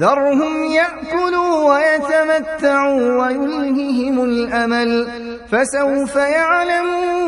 ذرهم يأكلوا ويتمتعوا ويلههم الأمل فسوف يعلمون